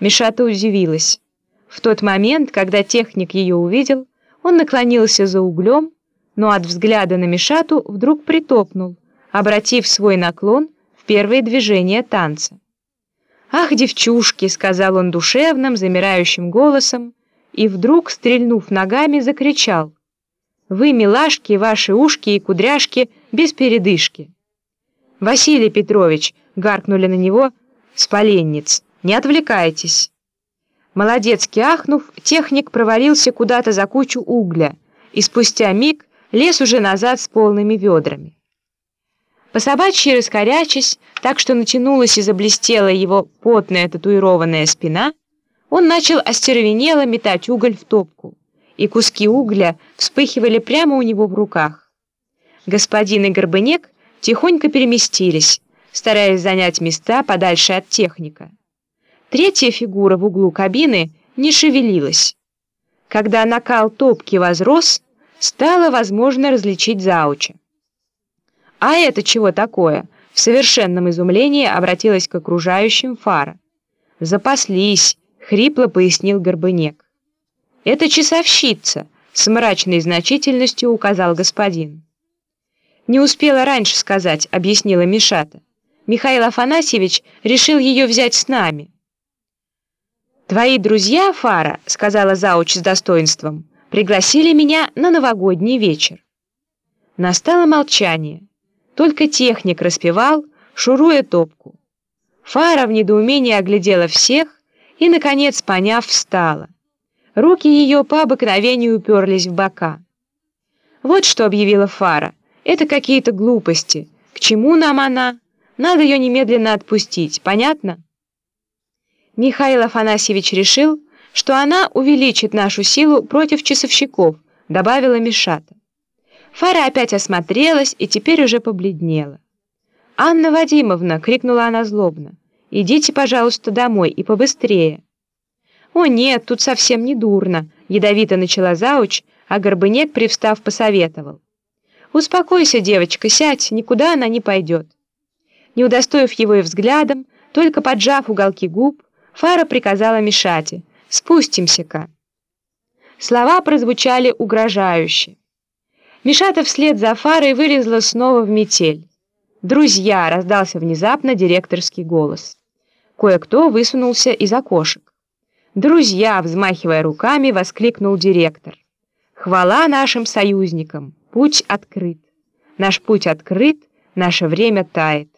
Мишата удивилась. В тот момент, когда техник ее увидел, он наклонился за углем, но от взгляда на Мишату вдруг притопнул, обратив свой наклон в первые движения танца. «Ах, девчушки!» — сказал он душевным, замирающим голосом, и вдруг, стрельнув ногами, закричал. «Вы, милашки, ваши ушки и кудряшки, без передышки!» «Василий Петрович!» — гаркнули на него с поленниц. «Не отвлекайтесь!» Молодецкий ахнув, техник провалился куда-то за кучу угля, и спустя миг лез уже назад с полными ведрами. По собачьи раскорячись, так что натянулась и заблестела его потная татуированная спина, он начал остервенело метать уголь в топку, и куски угля вспыхивали прямо у него в руках. Господин и Горбынек тихонько переместились, стараясь занять места подальше от техника. Третья фигура в углу кабины не шевелилась. Когда накал топки возрос, стало возможно различить зауча. «А это чего такое?» В совершенном изумлении обратилась к окружающим Фара. «Запаслись», — хрипло пояснил Горбынек. «Это часовщица», — с мрачной значительностью указал господин. «Не успела раньше сказать», — объяснила Мишата. «Михаил Афанасьевич решил ее взять с нами». «Твои друзья, Фара», — сказала зауч с достоинством, — «пригласили меня на новогодний вечер». Настало молчание. Только техник распевал, шуруя топку. Фара в недоумении оглядела всех и, наконец, поняв, встала. Руки ее по обыкновению уперлись в бока. «Вот что объявила Фара. Это какие-то глупости. К чему нам она? Надо ее немедленно отпустить. Понятно?» Михаил Афанасьевич решил, что она увеличит нашу силу против часовщиков, добавила Мишата. Фара опять осмотрелась и теперь уже побледнела. «Анна Вадимовна!» — крикнула она злобно. «Идите, пожалуйста, домой и побыстрее». «О нет, тут совсем не дурно», — ядовито начала зауч, а Горбынек, привстав, посоветовал. «Успокойся, девочка, сядь, никуда она не пойдет». Не удостоив его и взглядом, только поджав уголки губ, Фара приказала Мишате «Спустимся-ка». Слова прозвучали угрожающе. Мишата вслед за Фарой вылезла снова в метель. «Друзья!» — раздался внезапно директорский голос. Кое-кто высунулся из окошек. «Друзья!» — взмахивая руками, воскликнул директор. «Хвала нашим союзникам! Путь открыт! Наш путь открыт, наше время тает!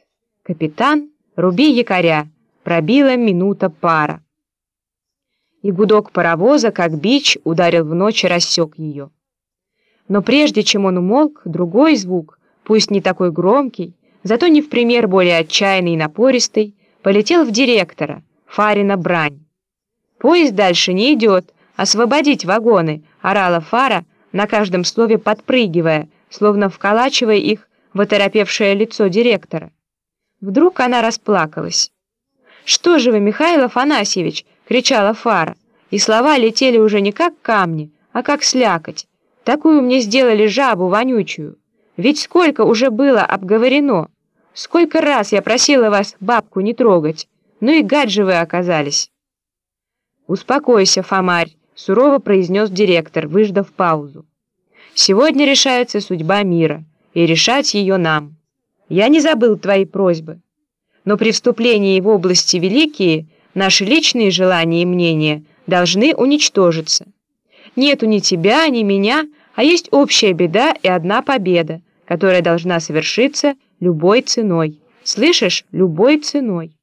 Капитан, руби якоря!» Пробила минута пара. И гудок паровоза, как бич, ударил в ночь и рассек ее. Но прежде чем он умолк, другой звук, пусть не такой громкий, зато не в пример более отчаянный и напористый, полетел в директора, Фарина брань. «Поезд дальше не идет, освободить вагоны!» — орала Фара, на каждом слове подпрыгивая, словно вколачивая их в оторопевшее лицо директора. Вдруг она расплакалась. «Что же вы, Михаил Афанасьевич!» — кричала Фара, и слова летели уже не как камни, а как слякоть. Такую мне сделали жабу вонючую. Ведь сколько уже было обговорено. Сколько раз я просила вас бабку не трогать. Ну и гад же вы оказались. «Успокойся, Фомарь», — сурово произнес директор, выждав паузу. «Сегодня решается судьба мира, и решать ее нам. Я не забыл твои просьбы. Но при вступлении в области великие наши личные желания и мнения должны уничтожиться. Нету ни тебя, ни меня, а есть общая беда и одна победа, которая должна совершиться любой ценой. Слышишь? Любой ценой.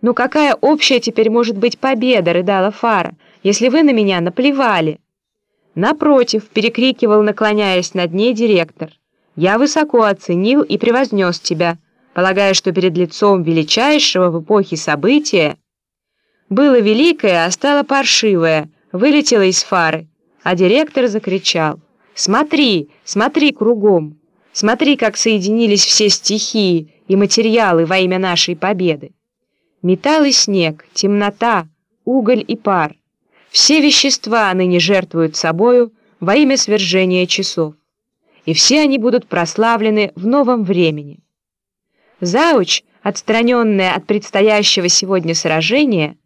«Ну какая общая теперь может быть победа?» — рыдала Фара. «Если вы на меня наплевали». «Напротив», — перекрикивал, наклоняясь над ней директор. «Я высоко оценил и превознес тебя, полагая, что перед лицом величайшего в эпохе события было великое, а стало паршивое, вылетело из Фары, а директор закричал «Смотри, смотри кругом! Смотри, как соединились все стихии и материалы во имя нашей победы! Металл и снег, темнота, уголь и пар — все вещества ныне жертвуют собою во имя свержения часов, и все они будут прославлены в новом времени». Зауч, отстраненная от предстоящего сегодня сражения,